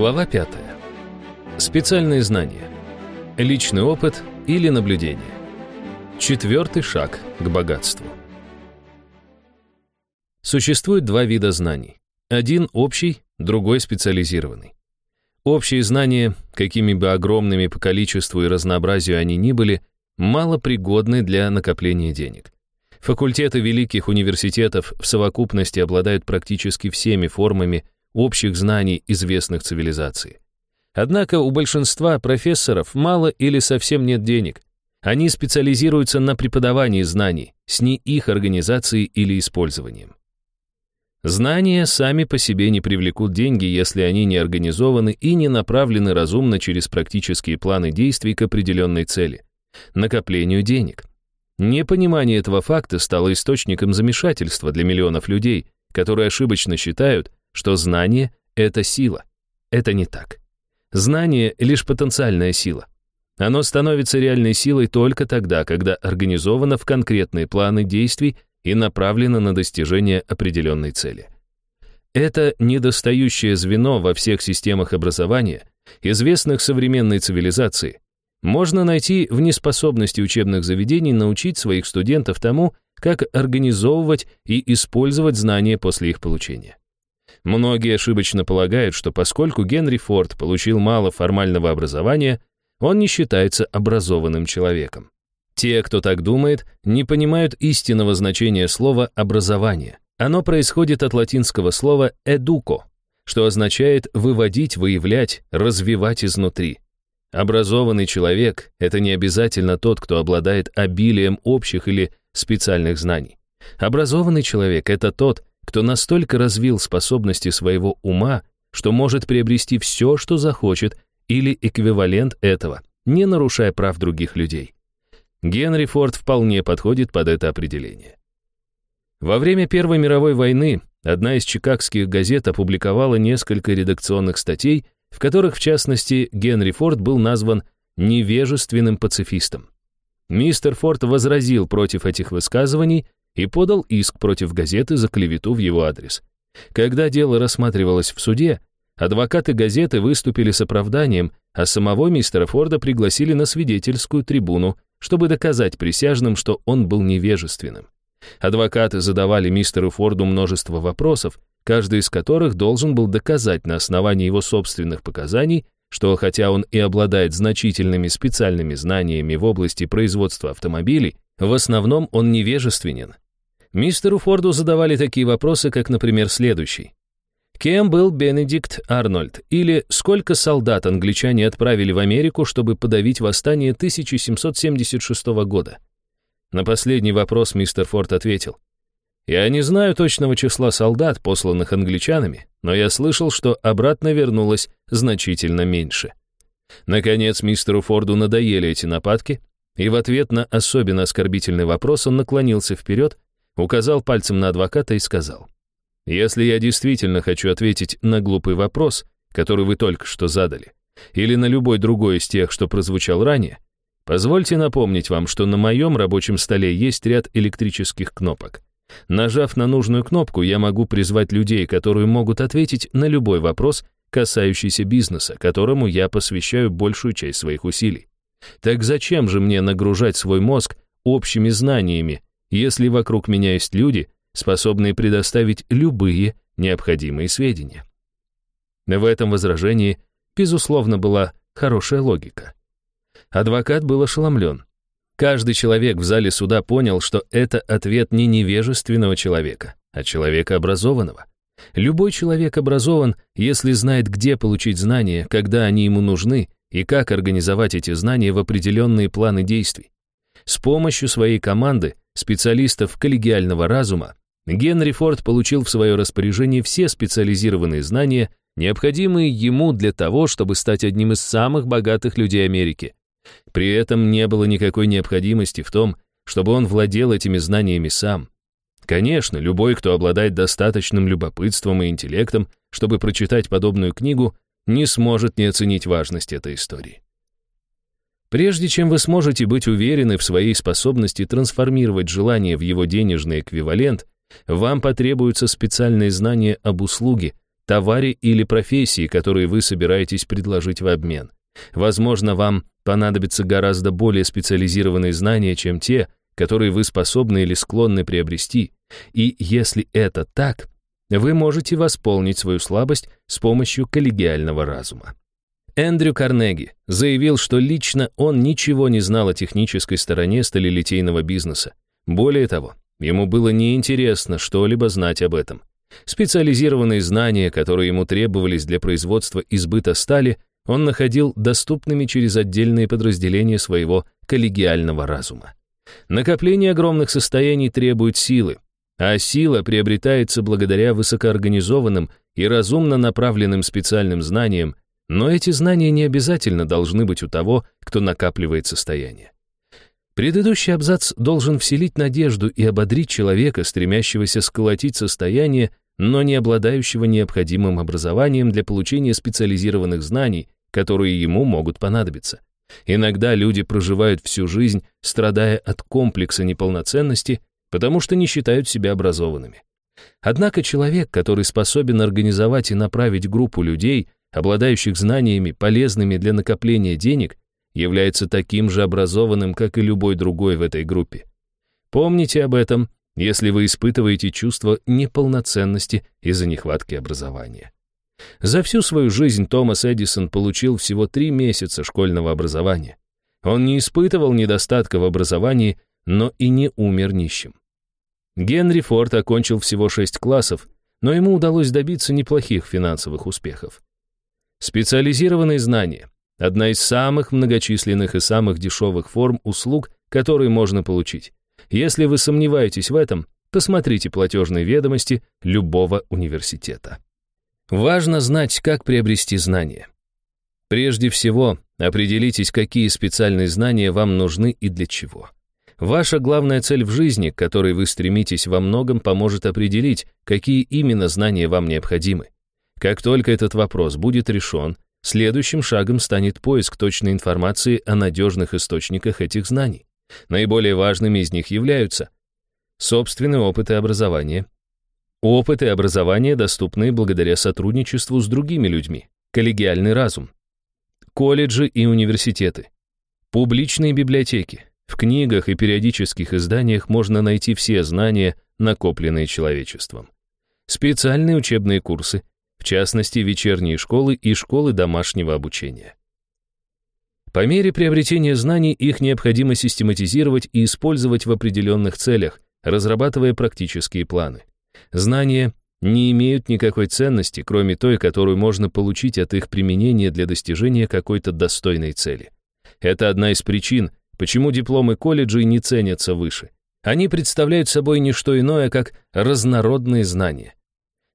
Глава 5. Специальные знания. Личный опыт или наблюдение. Четвертый шаг к богатству. Существует два вида знаний. Один общий, другой специализированный. Общие знания, какими бы огромными по количеству и разнообразию они ни были, мало пригодны для накопления денег. Факультеты великих университетов в совокупности обладают практически всеми формами общих знаний известных цивилизаций. Однако у большинства профессоров мало или совсем нет денег. Они специализируются на преподавании знаний, с не их организацией или использованием. Знания сами по себе не привлекут деньги, если они не организованы и не направлены разумно через практические планы действий к определенной цели – накоплению денег. Непонимание этого факта стало источником замешательства для миллионов людей, которые ошибочно считают, что знание — это сила. Это не так. Знание — лишь потенциальная сила. Оно становится реальной силой только тогда, когда организовано в конкретные планы действий и направлено на достижение определенной цели. Это недостающее звено во всех системах образования, известных современной цивилизации, можно найти в неспособности учебных заведений научить своих студентов тому, как организовывать и использовать знания после их получения. Многие ошибочно полагают, что поскольку Генри Форд получил мало формального образования, он не считается образованным человеком. Те, кто так думает, не понимают истинного значения слова «образование». Оно происходит от латинского слова «educo», что означает «выводить, выявлять, развивать изнутри». Образованный человек — это не обязательно тот, кто обладает обилием общих или специальных знаний. Образованный человек — это тот, кто настолько развил способности своего ума, что может приобрести все, что захочет, или эквивалент этого, не нарушая прав других людей. Генри Форд вполне подходит под это определение. Во время Первой мировой войны одна из чикагских газет опубликовала несколько редакционных статей, в которых, в частности, Генри Форд был назван невежественным пацифистом. Мистер Форд возразил против этих высказываний и подал иск против газеты за клевету в его адрес. Когда дело рассматривалось в суде, адвокаты газеты выступили с оправданием, а самого мистера Форда пригласили на свидетельскую трибуну, чтобы доказать присяжным, что он был невежественным. Адвокаты задавали мистеру Форду множество вопросов, каждый из которых должен был доказать на основании его собственных показаний, что хотя он и обладает значительными специальными знаниями в области производства автомобилей, в основном он невежественен. Мистеру Форду задавали такие вопросы, как, например, следующий. Кем был Бенедикт Арнольд? Или сколько солдат англичане отправили в Америку, чтобы подавить восстание 1776 года? На последний вопрос мистер Форд ответил. Я не знаю точного числа солдат, посланных англичанами, но я слышал, что обратно вернулось значительно меньше. Наконец, мистеру Форду надоели эти нападки, и в ответ на особенно оскорбительный вопрос он наклонился вперед, указал пальцем на адвоката и сказал, «Если я действительно хочу ответить на глупый вопрос, который вы только что задали, или на любой другой из тех, что прозвучал ранее, позвольте напомнить вам, что на моем рабочем столе есть ряд электрических кнопок. Нажав на нужную кнопку, я могу призвать людей, которые могут ответить на любой вопрос, касающийся бизнеса, которому я посвящаю большую часть своих усилий. Так зачем же мне нагружать свой мозг общими знаниями, если вокруг меня есть люди, способные предоставить любые необходимые сведения? В этом возражении, безусловно, была хорошая логика. Адвокат был ошеломлен. Каждый человек в зале суда понял, что это ответ не невежественного человека, а человека образованного. Любой человек образован, если знает, где получить знания, когда они ему нужны, и как организовать эти знания в определенные планы действий. С помощью своей команды, специалистов коллегиального разума, Генри Форд получил в свое распоряжение все специализированные знания, необходимые ему для того, чтобы стать одним из самых богатых людей Америки. При этом не было никакой необходимости в том, чтобы он владел этими знаниями сам. Конечно, любой, кто обладает достаточным любопытством и интеллектом, чтобы прочитать подобную книгу, не сможет не оценить важность этой истории. Прежде чем вы сможете быть уверены в своей способности трансформировать желание в его денежный эквивалент, вам потребуются специальные знания об услуге, товаре или профессии, которые вы собираетесь предложить в обмен. Возможно, вам понадобятся гораздо более специализированные знания, чем те, которые вы способны или склонны приобрести. И если это так, вы можете восполнить свою слабость с помощью коллегиального разума. Эндрю Карнеги заявил, что лично он ничего не знал о технической стороне сталелитейного бизнеса. Более того, ему было неинтересно что-либо знать об этом. Специализированные знания, которые ему требовались для производства избыта стали, он находил доступными через отдельные подразделения своего коллегиального разума. Накопление огромных состояний требует силы, а сила приобретается благодаря высокоорганизованным и разумно направленным специальным знаниям, но эти знания не обязательно должны быть у того, кто накапливает состояние. Предыдущий абзац должен вселить надежду и ободрить человека, стремящегося сколотить состояние, но не обладающего необходимым образованием для получения специализированных знаний, которые ему могут понадобиться. Иногда люди проживают всю жизнь, страдая от комплекса неполноценности, потому что не считают себя образованными. Однако человек, который способен организовать и направить группу людей, обладающих знаниями, полезными для накопления денег, является таким же образованным, как и любой другой в этой группе. Помните об этом, если вы испытываете чувство неполноценности из-за нехватки образования. За всю свою жизнь Томас Эдисон получил всего три месяца школьного образования. Он не испытывал недостатка в образовании, но и не умер нищим. Генри Форд окончил всего шесть классов, но ему удалось добиться неплохих финансовых успехов. Специализированные знания – одна из самых многочисленных и самых дешевых форм услуг, которые можно получить. Если вы сомневаетесь в этом, посмотрите платежные ведомости любого университета. Важно знать, как приобрести знания. Прежде всего, определитесь, какие специальные знания вам нужны и для чего. Ваша главная цель в жизни, к которой вы стремитесь во многом, поможет определить, какие именно знания вам необходимы. Как только этот вопрос будет решен, следующим шагом станет поиск точной информации о надежных источниках этих знаний. Наиболее важными из них являются собственный опыт и образование, Опыт и образование доступны благодаря сотрудничеству с другими людьми, коллегиальный разум, колледжи и университеты, публичные библиотеки. В книгах и периодических изданиях можно найти все знания, накопленные человечеством. Специальные учебные курсы, в частности, вечерние школы и школы домашнего обучения. По мере приобретения знаний их необходимо систематизировать и использовать в определенных целях, разрабатывая практические планы. Знания не имеют никакой ценности, кроме той, которую можно получить от их применения для достижения какой-то достойной цели. Это одна из причин, почему дипломы колледжей не ценятся выше. Они представляют собой не что иное, как разнородные знания.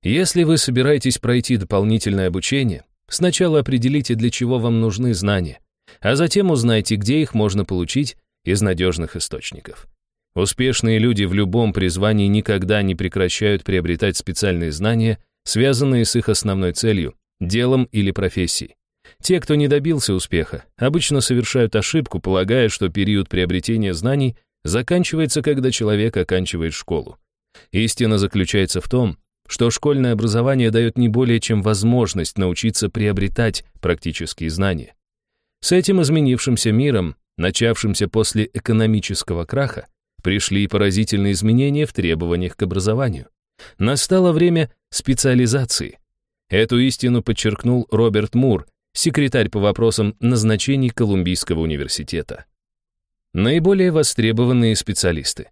Если вы собираетесь пройти дополнительное обучение, сначала определите, для чего вам нужны знания, а затем узнайте, где их можно получить из надежных источников. Успешные люди в любом призвании никогда не прекращают приобретать специальные знания, связанные с их основной целью, делом или профессией. Те, кто не добился успеха, обычно совершают ошибку, полагая, что период приобретения знаний заканчивается, когда человек оканчивает школу. Истина заключается в том, что школьное образование дает не более чем возможность научиться приобретать практические знания. С этим изменившимся миром, начавшимся после экономического краха, пришли поразительные изменения в требованиях к образованию. Настало время специализации. Эту истину подчеркнул Роберт Мур, секретарь по вопросам назначений Колумбийского университета. Наиболее востребованные специалисты.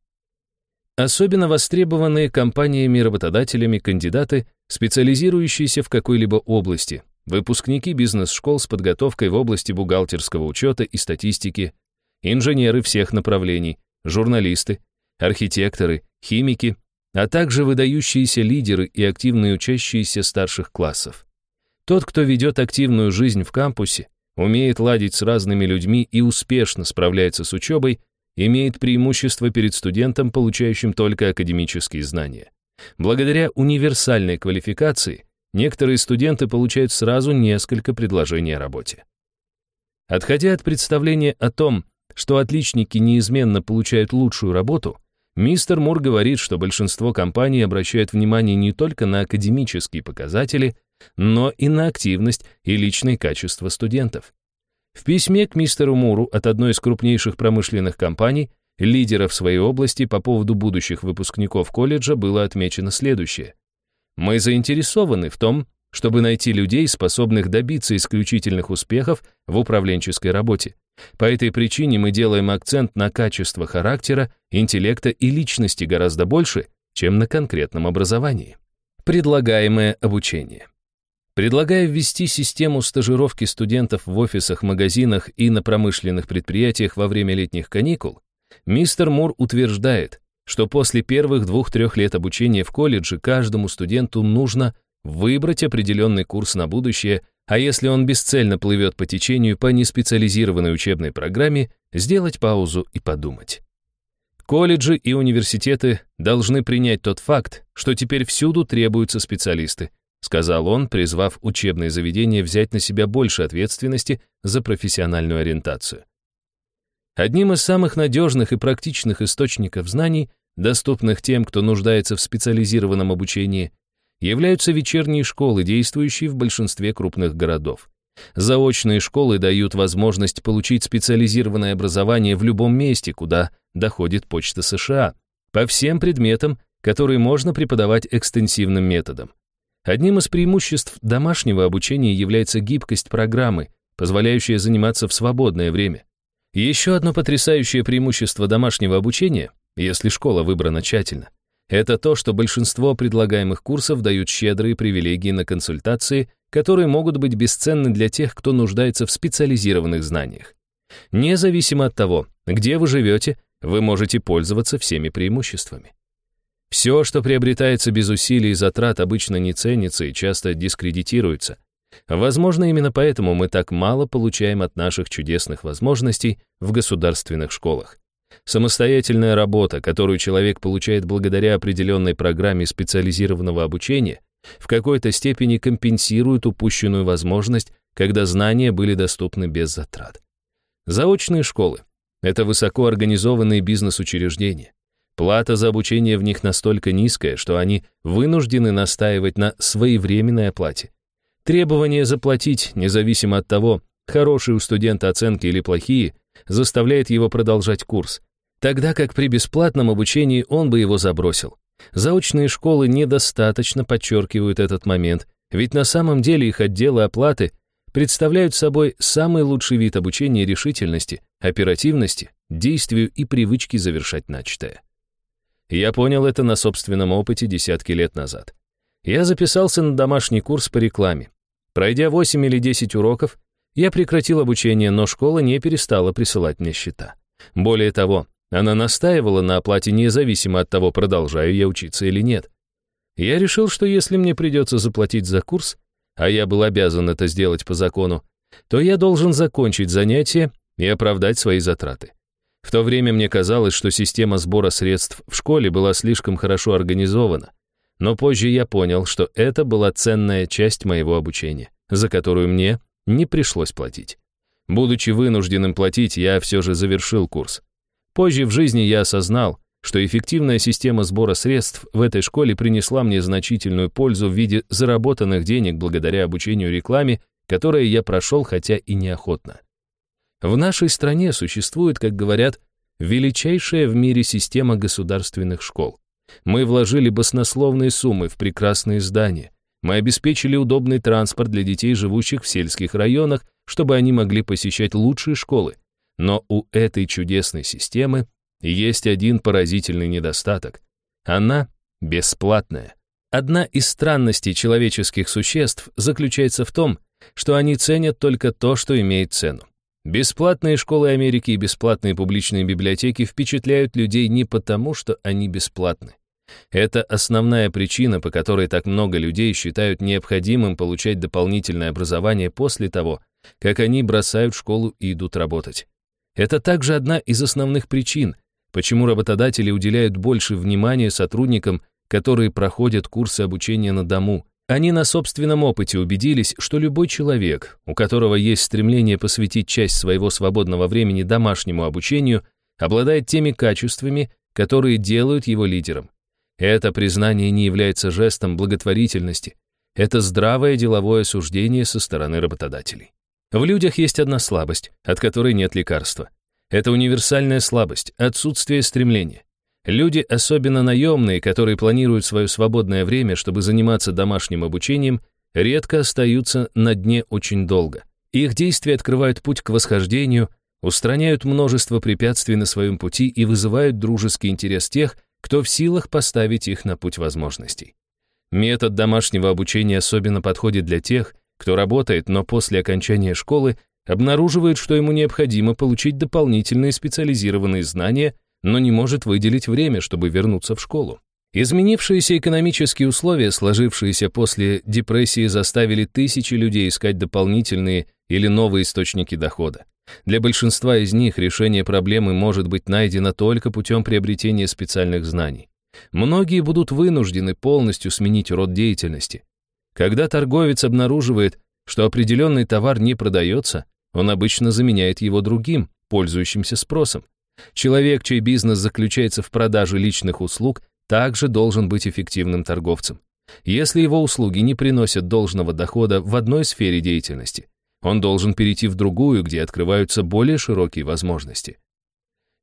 Особенно востребованные компаниями-работодателями кандидаты, специализирующиеся в какой-либо области, выпускники бизнес-школ с подготовкой в области бухгалтерского учета и статистики, инженеры всех направлений, журналисты, архитекторы, химики, а также выдающиеся лидеры и активные учащиеся старших классов. Тот, кто ведет активную жизнь в кампусе, умеет ладить с разными людьми и успешно справляется с учебой, имеет преимущество перед студентом, получающим только академические знания. Благодаря универсальной квалификации некоторые студенты получают сразу несколько предложений о работе. Отходя от представления о том, что отличники неизменно получают лучшую работу, мистер Мур говорит, что большинство компаний обращают внимание не только на академические показатели, но и на активность и личные качества студентов. В письме к мистеру Муру от одной из крупнейших промышленных компаний, лидера в своей области по поводу будущих выпускников колледжа было отмечено следующее. «Мы заинтересованы в том, чтобы найти людей, способных добиться исключительных успехов в управленческой работе. По этой причине мы делаем акцент на качество характера, интеллекта и личности гораздо больше, чем на конкретном образовании. Предлагаемое обучение. Предлагая ввести систему стажировки студентов в офисах, магазинах и на промышленных предприятиях во время летних каникул, мистер Мур утверждает, что после первых двух-трех лет обучения в колледже каждому студенту нужно выбрать определенный курс на будущее, а если он бесцельно плывет по течению по неспециализированной учебной программе, сделать паузу и подумать. Колледжи и университеты должны принять тот факт, что теперь всюду требуются специалисты, сказал он, призвав учебные заведения взять на себя больше ответственности за профессиональную ориентацию. Одним из самых надежных и практичных источников знаний, доступных тем, кто нуждается в специализированном обучении, являются вечерние школы, действующие в большинстве крупных городов. Заочные школы дают возможность получить специализированное образование в любом месте, куда доходит почта США, по всем предметам, которые можно преподавать экстенсивным методом. Одним из преимуществ домашнего обучения является гибкость программы, позволяющая заниматься в свободное время. Еще одно потрясающее преимущество домашнего обучения, если школа выбрана тщательно, это то, что большинство предлагаемых курсов дают щедрые привилегии на консультации, которые могут быть бесценны для тех, кто нуждается в специализированных знаниях. Независимо от того, где вы живете, вы можете пользоваться всеми преимуществами. Все, что приобретается без усилий и затрат, обычно не ценится и часто дискредитируется. Возможно, именно поэтому мы так мало получаем от наших чудесных возможностей в государственных школах. Самостоятельная работа, которую человек получает благодаря определенной программе специализированного обучения, в какой-то степени компенсирует упущенную возможность, когда знания были доступны без затрат. Заочные школы — это высоко организованные бизнес-учреждения. Плата за обучение в них настолько низкая, что они вынуждены настаивать на своевременной оплате. Требование заплатить, независимо от того, хорошие у студента оценки или плохие, заставляет его продолжать курс, тогда как при бесплатном обучении он бы его забросил. Заочные школы недостаточно подчеркивают этот момент, ведь на самом деле их отделы оплаты представляют собой самый лучший вид обучения решительности, оперативности, действию и привычки завершать начатое. Я понял это на собственном опыте десятки лет назад. Я записался на домашний курс по рекламе. Пройдя 8 или 10 уроков, я прекратил обучение, но школа не перестала присылать мне счета. Более того, она настаивала на оплате независимо от того, продолжаю я учиться или нет. Я решил, что если мне придется заплатить за курс, а я был обязан это сделать по закону, то я должен закончить занятие и оправдать свои затраты. В то время мне казалось, что система сбора средств в школе была слишком хорошо организована, но позже я понял, что это была ценная часть моего обучения, за которую мне не пришлось платить. Будучи вынужденным платить, я все же завершил курс. Позже в жизни я осознал, что эффективная система сбора средств в этой школе принесла мне значительную пользу в виде заработанных денег благодаря обучению рекламе, которое я прошел, хотя и неохотно. В нашей стране существует, как говорят, величайшая в мире система государственных школ. Мы вложили баснословные суммы в прекрасные здания, мы обеспечили удобный транспорт для детей, живущих в сельских районах, чтобы они могли посещать лучшие школы. Но у этой чудесной системы есть один поразительный недостаток. Она бесплатная. Одна из странностей человеческих существ заключается в том, что они ценят только то, что имеет цену. Бесплатные школы Америки и бесплатные публичные библиотеки впечатляют людей не потому, что они бесплатны. Это основная причина, по которой так много людей считают необходимым получать дополнительное образование после того, как они бросают школу и идут работать. Это также одна из основных причин, почему работодатели уделяют больше внимания сотрудникам, которые проходят курсы обучения на дому. Они на собственном опыте убедились, что любой человек, у которого есть стремление посвятить часть своего свободного времени домашнему обучению, обладает теми качествами, которые делают его лидером. Это признание не является жестом благотворительности. это здравое деловое суждение со стороны работодателей. В людях есть одна слабость, от которой нет лекарства. Это универсальная слабость, отсутствие стремления. Люди, особенно наемные, которые планируют свое свободное время, чтобы заниматься домашним обучением, редко остаются на дне очень долго. Их действия открывают путь к восхождению, устраняют множество препятствий на своем пути и вызывают дружеский интерес тех, кто в силах поставить их на путь возможностей. Метод домашнего обучения особенно подходит для тех, кто работает, но после окончания школы обнаруживает, что ему необходимо получить дополнительные специализированные знания, но не может выделить время, чтобы вернуться в школу. Изменившиеся экономические условия, сложившиеся после депрессии, заставили тысячи людей искать дополнительные или новые источники дохода. Для большинства из них решение проблемы может быть найдено только путем приобретения специальных знаний. Многие будут вынуждены полностью сменить род деятельности. Когда торговец обнаруживает, что определенный товар не продается, он обычно заменяет его другим, пользующимся спросом. Человек, чей бизнес заключается в продаже личных услуг, также должен быть эффективным торговцем. Если его услуги не приносят должного дохода в одной сфере деятельности, он должен перейти в другую, где открываются более широкие возможности.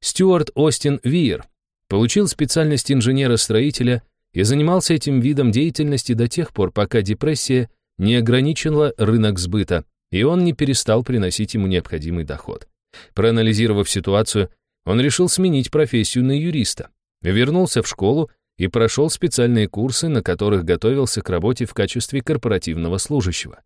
Стюарт Остин Виер получил специальность инженера-строителя и занимался этим видом деятельности до тех пор, пока депрессия не ограничила рынок сбыта, и он не перестал приносить ему необходимый доход. Проанализировав ситуацию, он решил сменить профессию на юриста, вернулся в школу и прошел специальные курсы, на которых готовился к работе в качестве корпоративного служащего.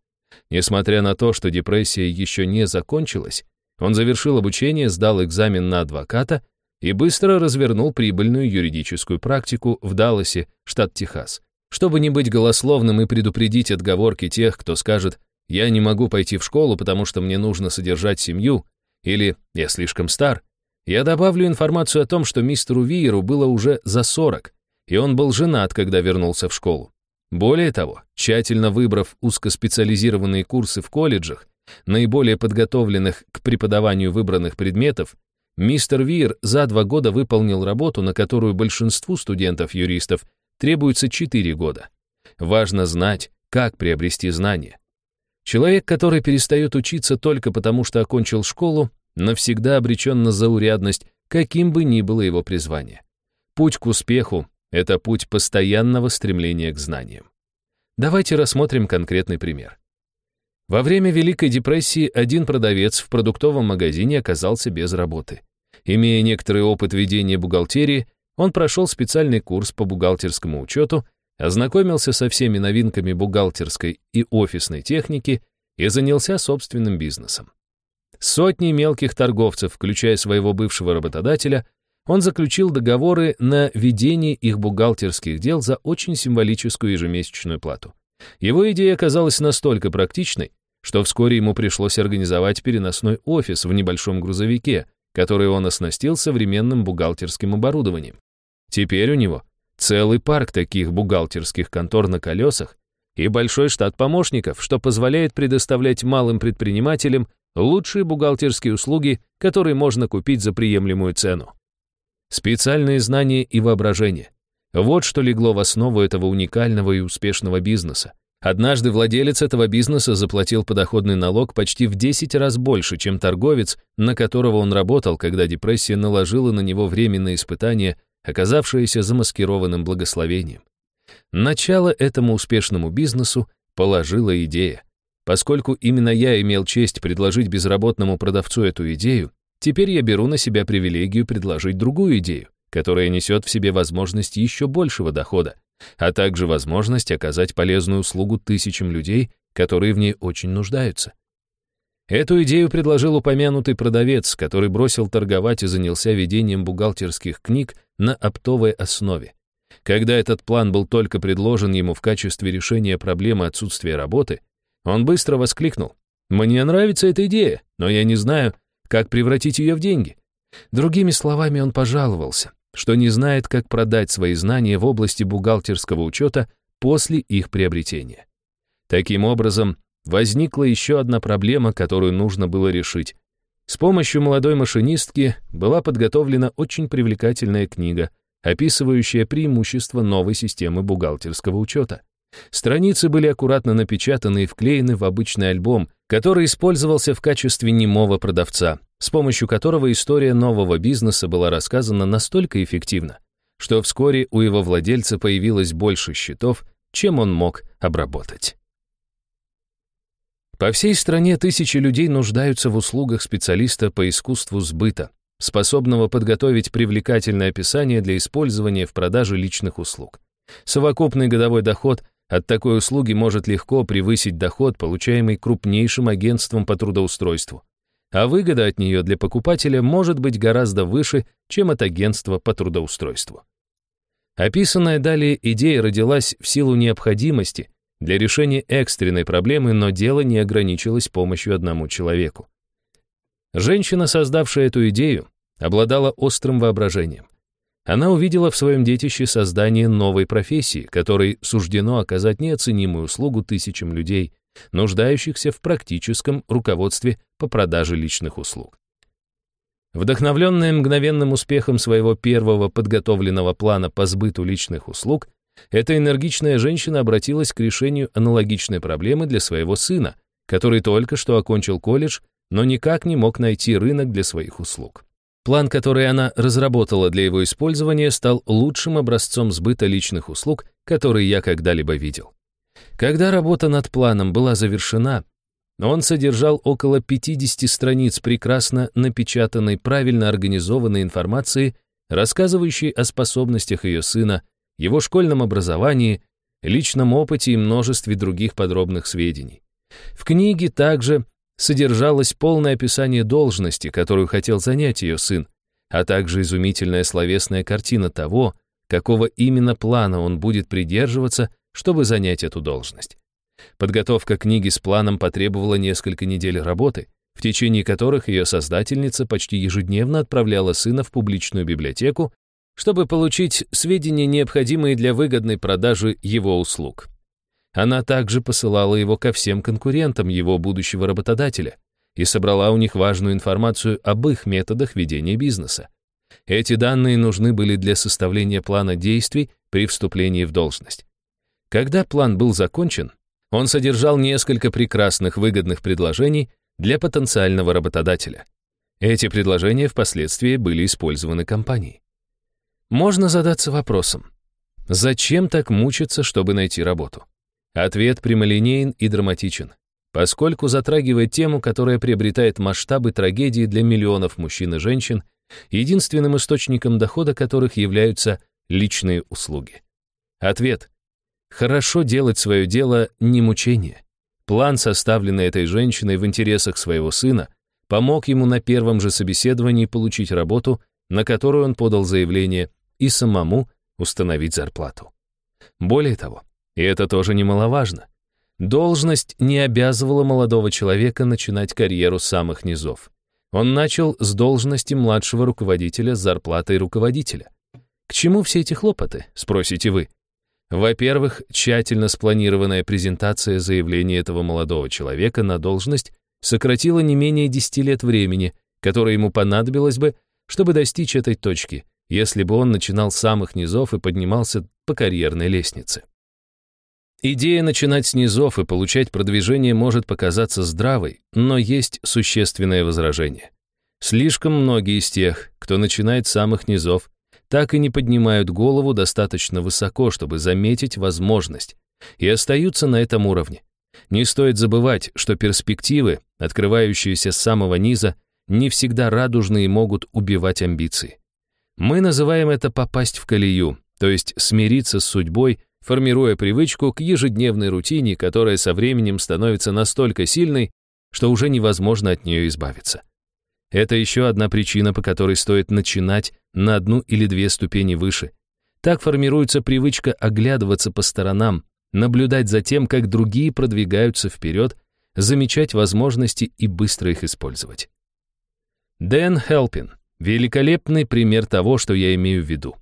Несмотря на то, что депрессия еще не закончилась, он завершил обучение, сдал экзамен на адвоката и быстро развернул прибыльную юридическую практику в Далласе, штат Техас. Чтобы не быть голословным и предупредить отговорки тех, кто скажет «я не могу пойти в школу, потому что мне нужно содержать семью» или «я слишком стар», я добавлю информацию о том, что мистеру Виеру было уже за 40, и он был женат, когда вернулся в школу. Более того, тщательно выбрав узкоспециализированные курсы в колледжах, наиболее подготовленных к преподаванию выбранных предметов, мистер Вир за два года выполнил работу, на которую большинству студентов-юристов требуется 4 года. Важно знать, как приобрести знания. Человек, который перестает учиться только потому, что окончил школу, навсегда обречен на заурядность, каким бы ни было его призвание. Путь к успеху — это путь постоянного стремления к знаниям. Давайте рассмотрим конкретный пример. Во время Великой депрессии один продавец в продуктовом магазине оказался без работы. Имея некоторый опыт ведения бухгалтерии, он прошел специальный курс по бухгалтерскому учету, ознакомился со всеми новинками бухгалтерской и офисной техники и занялся собственным бизнесом. Сотни мелких торговцев, включая своего бывшего работодателя, он заключил договоры на ведение их бухгалтерских дел за очень символическую ежемесячную плату. Его идея оказалась настолько практичной, что вскоре ему пришлось организовать переносной офис в небольшом грузовике, который он оснастил современным бухгалтерским оборудованием. Теперь у него целый парк таких бухгалтерских контор на колесах и большой штат помощников, что позволяет предоставлять малым предпринимателям лучшие бухгалтерские услуги, которые можно купить за приемлемую цену. Специальные знания и воображение. Вот что легло в основу этого уникального и успешного бизнеса. Однажды владелец этого бизнеса заплатил подоходный налог почти в 10 раз больше, чем торговец, на которого он работал, когда депрессия наложила на него временное испытание, оказавшееся замаскированным благословением. Начало этому успешному бизнесу положила идея. Поскольку именно я имел честь предложить безработному продавцу эту идею, теперь я беру на себя привилегию предложить другую идею, которая несет в себе возможность еще большего дохода, а также возможность оказать полезную услугу тысячам людей, которые в ней очень нуждаются. Эту идею предложил упомянутый продавец, который бросил торговать и занялся ведением бухгалтерских книг на оптовой основе. Когда этот план был только предложен ему в качестве решения проблемы отсутствия работы, он быстро воскликнул. «Мне нравится эта идея, но я не знаю, как превратить ее в деньги». Другими словами, он пожаловался, что не знает, как продать свои знания в области бухгалтерского учета после их приобретения. Таким образом, возникла еще одна проблема, которую нужно было решить. С помощью молодой машинистки была подготовлена очень привлекательная книга, описывающая преимущества новой системы бухгалтерского учета. Страницы были аккуратно напечатаны и вклеены в обычный альбом, который использовался в качестве немого продавца, с помощью которого история нового бизнеса была рассказана настолько эффективно, что вскоре у его владельца появилось больше счетов, чем он мог обработать. По всей стране тысячи людей нуждаются в услугах специалиста по искусству сбыта, способного подготовить привлекательное описание для использования в продаже личных услуг. Совокупный годовой доход от такой услуги может легко превысить доход, получаемый крупнейшим агентством по трудоустройству. А выгода от нее для покупателя может быть гораздо выше, чем от агентства по трудоустройству. Описанная далее идея родилась в силу необходимости для решения экстренной проблемы, но дело не ограничилось помощью одному человеку. Женщина, создавшая эту идею, обладала острым воображением. Она увидела в своем детище создание новой профессии, которой суждено оказать неоценимую услугу тысячам людей, нуждающихся в практическом руководстве по продаже личных услуг. Вдохновленная мгновенным успехом своего первого подготовленного плана по сбыту личных услуг, эта энергичная женщина обратилась к решению аналогичной проблемы для своего сына, который только что окончил колледж, но никак не мог найти рынок для своих услуг. План, который она разработала для его использования, стал лучшим образцом сбыта личных услуг, который я когда-либо видел. Когда работа над планом была завершена, он содержал около 50 страниц прекрасно напечатанной, правильно организованной информации, рассказывающей о способностях ее сына, его школьном образовании, личном опыте и множестве других подробных сведений. В книге также содержалось полное описание должности, которую хотел занять ее сын, а также изумительная словесная картина того, какого именно плана он будет придерживаться, чтобы занять эту должность. Подготовка книги с планом потребовала несколько недель работы, в течение которых ее создательница почти ежедневно отправляла сына в публичную библиотеку, чтобы получить сведения, необходимые для выгодной продажи его услуг. Она также посылала его ко всем конкурентам его будущего работодателя и собрала у них важную информацию об их методах ведения бизнеса. Эти данные нужны были для составления плана действий при вступлении в должность. Когда план был закончен, он содержал несколько прекрасных выгодных предложений для потенциального работодателя. Эти предложения впоследствии были использованы компанией. Можно задаться вопросом, зачем так мучиться, чтобы найти работу? Ответ прямолинеен и драматичен, поскольку затрагивает тему, которая приобретает масштабы трагедии для миллионов мужчин и женщин, единственным источником дохода которых являются личные услуги. Ответ – хорошо делать свое дело не мучение. План, составленный этой женщиной в интересах своего сына, помог ему на первом же собеседовании получить работу, на которую он подал заявление, и самому установить зарплату. Более того, и это тоже немаловажно. Должность не обязывала молодого человека начинать карьеру с самых низов. Он начал с должности младшего руководителя с зарплатой руководителя. К чему все эти хлопоты, спросите вы? Во-первых, тщательно спланированная презентация заявления этого молодого человека на должность сократила не менее 10 лет времени, которое ему понадобилось бы, чтобы достичь этой точки, если бы он начинал с самых низов и поднимался по карьерной лестнице. Идея начинать с низов и получать продвижение может показаться здравой, но есть существенное возражение. Слишком многие из тех, кто начинает с самых низов, так и не поднимают голову достаточно высоко, чтобы заметить возможность, и остаются на этом уровне. Не стоит забывать, что перспективы, открывающиеся с самого низа, не всегда радужные и могут убивать амбиции. Мы называем это попасть в колею, то есть смириться с судьбой, формируя привычку к ежедневной рутине, которая со временем становится настолько сильной, что уже невозможно от нее избавиться. Это еще одна причина, по которой стоит начинать на одну или две ступени выше. Так формируется привычка оглядываться по сторонам, наблюдать за тем, как другие продвигаются вперед, замечать возможности и быстро их использовать. Дэн Хелпин — великолепный пример того, что я имею в виду.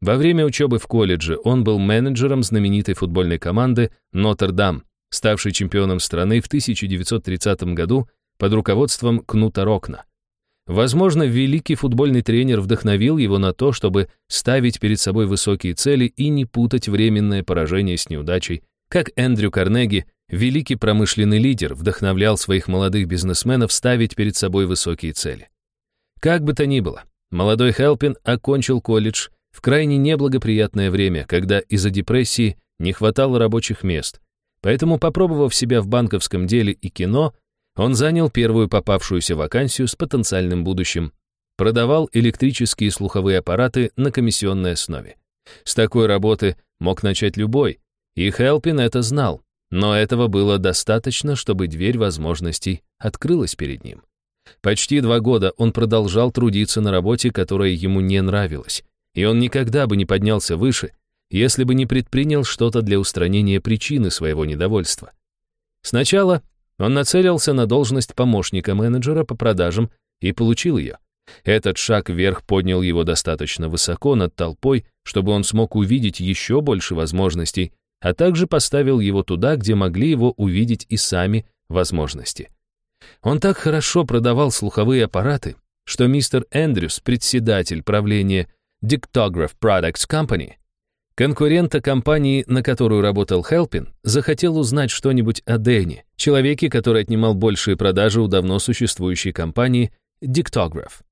Во время учебы в колледже он был менеджером знаменитой футбольной команды «Нотр-Дам», ставшей чемпионом страны в 1930 году под руководством Кнута Рокна. Возможно, великий футбольный тренер вдохновил его на то, чтобы ставить перед собой высокие цели и не путать временное поражение с неудачей, Как Эндрю Карнеги, великий промышленный лидер, вдохновлял своих молодых бизнесменов ставить перед собой высокие цели. Как бы то ни было, молодой Хелпин окончил колледж в крайне неблагоприятное время, когда из-за депрессии не хватало рабочих мест. Поэтому, попробовав себя в банковском деле и кино, он занял первую попавшуюся вакансию с потенциальным будущим. Продавал электрические слуховые аппараты на комиссионной основе. С такой работы мог начать любой, и Хелпин это знал, но этого было достаточно, чтобы дверь возможностей открылась перед ним. Почти два года он продолжал трудиться на работе, которая ему не нравилась, и он никогда бы не поднялся выше, если бы не предпринял что-то для устранения причины своего недовольства. Сначала он нацелился на должность помощника менеджера по продажам и получил ее. Этот шаг вверх поднял его достаточно высоко над толпой, чтобы он смог увидеть еще больше возможностей, а также поставил его туда, где могли его увидеть и сами возможности. Он так хорошо продавал слуховые аппараты, что мистер Эндрюс, председатель правления Dictograph Products Company, конкурента компании, на которую работал Хелпин, захотел узнать что-нибудь о Дэне, человеке, который отнимал большие продажи у давно существующей компании Dictograph.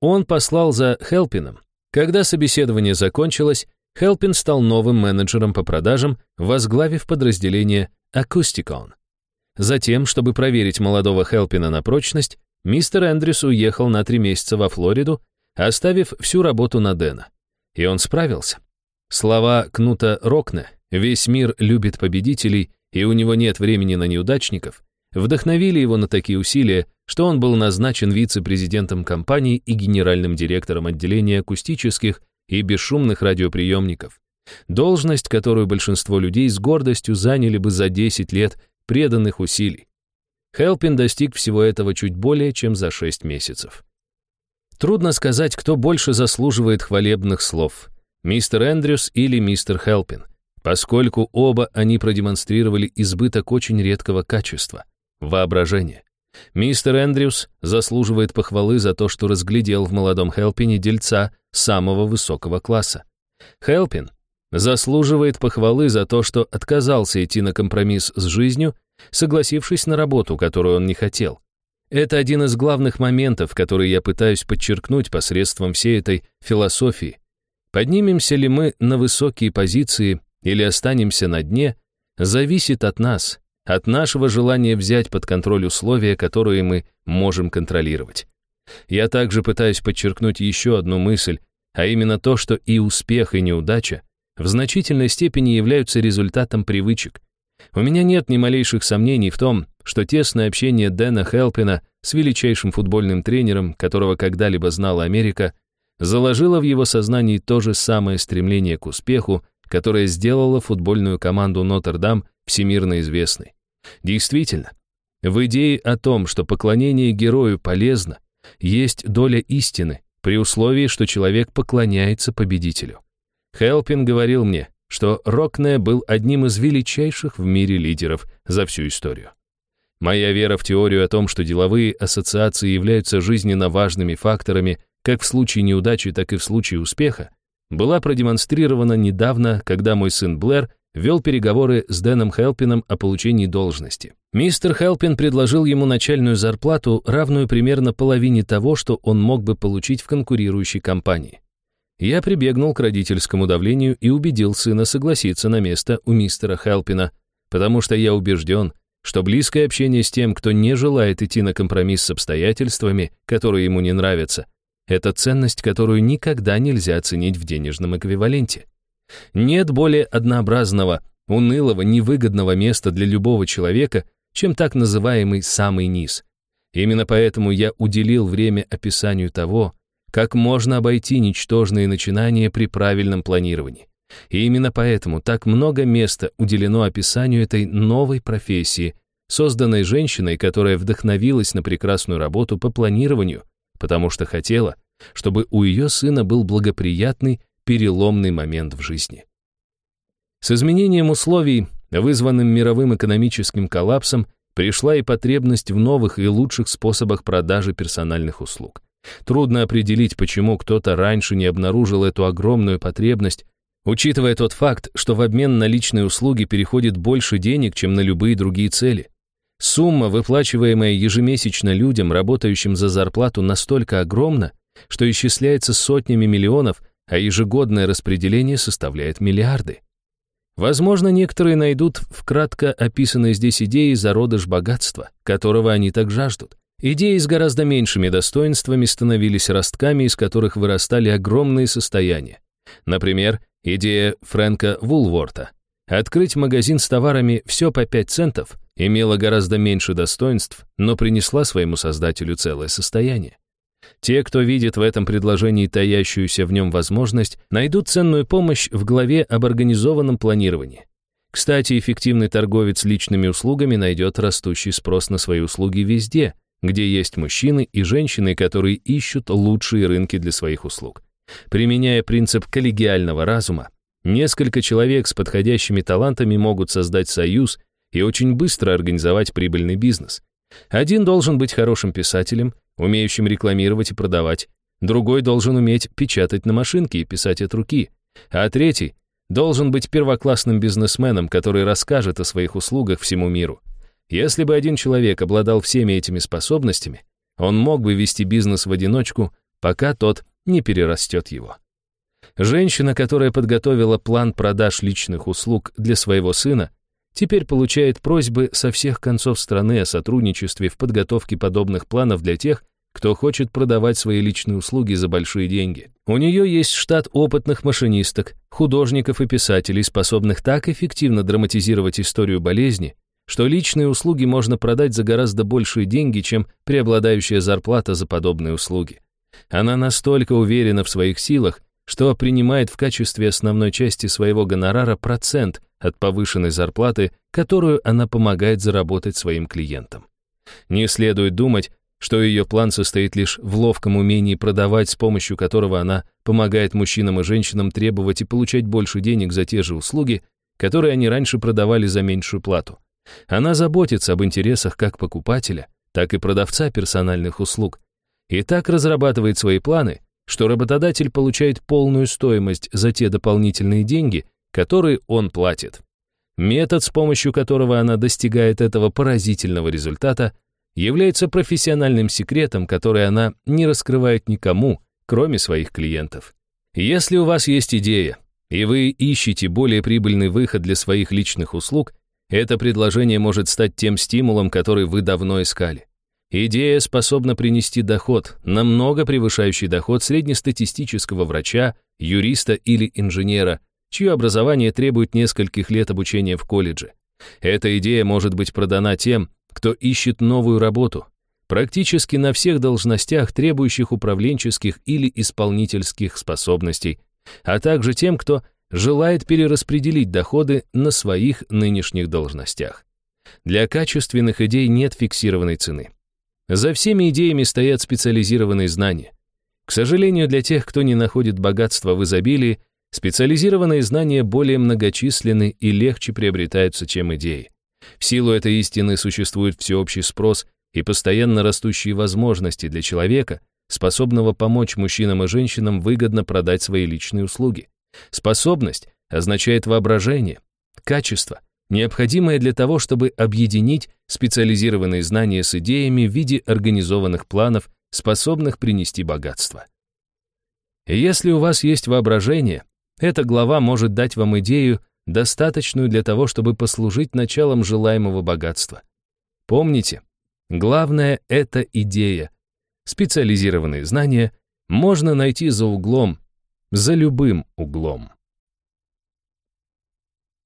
Он послал за Хелпином. Когда собеседование закончилось, Хелпин стал новым менеджером по продажам, возглавив подразделение Acousticon. Затем, чтобы проверить молодого Хелпина на прочность, мистер Эндрюс уехал на три месяца во Флориду, оставив всю работу на Дэна. И он справился. Слова Кнута Рокна «Весь мир любит победителей, и у него нет времени на неудачников» вдохновили его на такие усилия, что он был назначен вице-президентом компании и генеральным директором отделения акустических и бесшумных радиоприемников. Должность, которую большинство людей с гордостью заняли бы за 10 лет преданных усилий. Хелпин достиг всего этого чуть более чем за 6 месяцев. Трудно сказать, кто больше заслуживает хвалебных слов, мистер Эндрюс или мистер Хелпин, поскольку оба они продемонстрировали избыток очень редкого качества — воображения. Мистер Эндрюс заслуживает похвалы за то, что разглядел в молодом Хелпине дельца самого высокого класса. Хелпин заслуживает похвалы за то, что отказался идти на компромисс с жизнью, согласившись на работу, которую он не хотел. Это один из главных моментов, который я пытаюсь подчеркнуть посредством всей этой философии. Поднимемся ли мы на высокие позиции или останемся на дне, зависит от нас, от нашего желания взять под контроль условия, которые мы можем контролировать. Я также пытаюсь подчеркнуть еще одну мысль, а именно то, что и успех, и неудача в значительной степени являются результатом привычек. У меня нет ни малейших сомнений в том, что тесное общение Дэна Хелпина с величайшим футбольным тренером, которого когда-либо знала Америка, заложило в его сознании то же самое стремление к успеху, которое сделало футбольную команду Нотр-Дам всемирно известной. Действительно, в идее о том, что поклонение герою полезно, есть доля истины, при условии, что человек поклоняется победителю. Хелпин говорил мне, что Рокне был одним из величайших в мире лидеров за всю историю. Моя вера в теорию о том, что деловые ассоциации являются жизненно важными факторами как в случае неудачи, так и в случае успеха, была продемонстрирована недавно, когда мой сын Блэр вел переговоры с Дэном Хелпином о получении должности. Мистер Хелпин предложил ему начальную зарплату, равную примерно половине того, что он мог бы получить в конкурирующей компании. Я прибегнул к родительскому давлению и убедил сына согласиться на место у мистера Хелпина, потому что я убежден, что близкое общение с тем, кто не желает идти на компромисс с обстоятельствами, которые ему не нравятся, это ценность, которую никогда нельзя оценить в денежном эквиваленте. Нет более однообразного, унылого, невыгодного места для любого человека, чем так называемый самый низ. Именно поэтому я уделил время описанию того, как можно обойти ничтожные начинания при правильном планировании. И именно поэтому так много места уделено описанию этой новой профессии, созданной женщиной, которая вдохновилась на прекрасную работу по планированию, потому что хотела, чтобы у ее сына был благоприятный переломный момент в жизни. С изменением условий, вызванным мировым экономическим коллапсом, пришла и потребность в новых и лучших способах продажи персональных услуг. Трудно определить, почему кто-то раньше не обнаружил эту огромную потребность, Учитывая тот факт, что в обмен на личные услуги переходит больше денег, чем на любые другие цели. Сумма, выплачиваемая ежемесячно людям, работающим за зарплату, настолько огромна, что исчисляется сотнями миллионов, а ежегодное распределение составляет миллиарды. Возможно, некоторые найдут в кратко описанной здесь идеи зародыш богатства, которого они так жаждут. Идеи с гораздо меньшими достоинствами становились ростками, из которых вырастали огромные состояния. Например, идея Фрэнка Вулворта открыть магазин с товарами «все по 5 центов» имела гораздо меньше достоинств, но принесла своему создателю целое состояние. Те, кто видит в этом предложении таящуюся в нем возможность, найдут ценную помощь в главе об организованном планировании. Кстати, эффективный торговец личными услугами найдет растущий спрос на свои услуги везде, где есть мужчины и женщины, которые ищут лучшие рынки для своих услуг. Применяя принцип коллегиального разума, несколько человек с подходящими талантами могут создать союз и очень быстро организовать прибыльный бизнес. Один должен быть хорошим писателем, умеющим рекламировать и продавать, другой должен уметь печатать на машинке и писать от руки, а третий должен быть первоклассным бизнесменом, который расскажет о своих услугах всему миру. Если бы один человек обладал всеми этими способностями, он мог бы вести бизнес в одиночку, пока тот не перерастет его. Женщина, которая подготовила план продаж личных услуг для своего сына, теперь получает просьбы со всех концов страны о сотрудничестве в подготовке подобных планов для тех, кто хочет продавать свои личные услуги за большие деньги. У нее есть штат опытных машинисток, художников и писателей, способных так эффективно драматизировать историю болезни, что личные услуги можно продать за гораздо большие деньги, чем преобладающая зарплата за подобные услуги. Она настолько уверена в своих силах, что принимает в качестве основной части своего гонорара процент от повышенной зарплаты, которую она помогает заработать своим клиентам. Не следует думать, что ее план состоит лишь в ловком умении продавать, с помощью которого она помогает мужчинам и женщинам требовать и получать больше денег за те же услуги, которые они раньше продавали за меньшую плату. Она заботится об интересах как покупателя, так и продавца персональных услуг, и так разрабатывает свои планы, что работодатель получает полную стоимость за те дополнительные деньги, которые он платит. Метод, с помощью которого она достигает этого поразительного результата, является профессиональным секретом, который она не раскрывает никому, кроме своих клиентов. Если у вас есть идея, и вы ищете более прибыльный выход для своих личных услуг, это предложение может стать тем стимулом, который вы давно искали. Идея способна принести доход, намного превышающий доход среднестатистического врача, юриста или инженера, чье образование требует нескольких лет обучения в колледже. Эта идея может быть продана тем, кто ищет новую работу, практически на всех должностях, требующих управленческих или исполнительских способностей, а также тем, кто желает перераспределить доходы на своих нынешних должностях. Для качественных идей нет фиксированной цены. За всеми идеями стоят специализированные знания. К сожалению, для тех, кто не находит богатства в изобилии, специализированные знания более многочисленны и легче приобретаются, чем идеи. В силу этой истины существует всеобщий спрос и постоянно растущие возможности для человека, способного помочь мужчинам и женщинам выгодно продать свои личные услуги. Способность означает воображение, качество, необходимое для того, чтобы объединить специализированные знания с идеями в виде организованных планов, способных принести богатство. Если у вас есть воображение, эта глава может дать вам идею, достаточную для того, чтобы послужить началом желаемого богатства. Помните, главное — это идея. Специализированные знания можно найти за углом, за любым углом.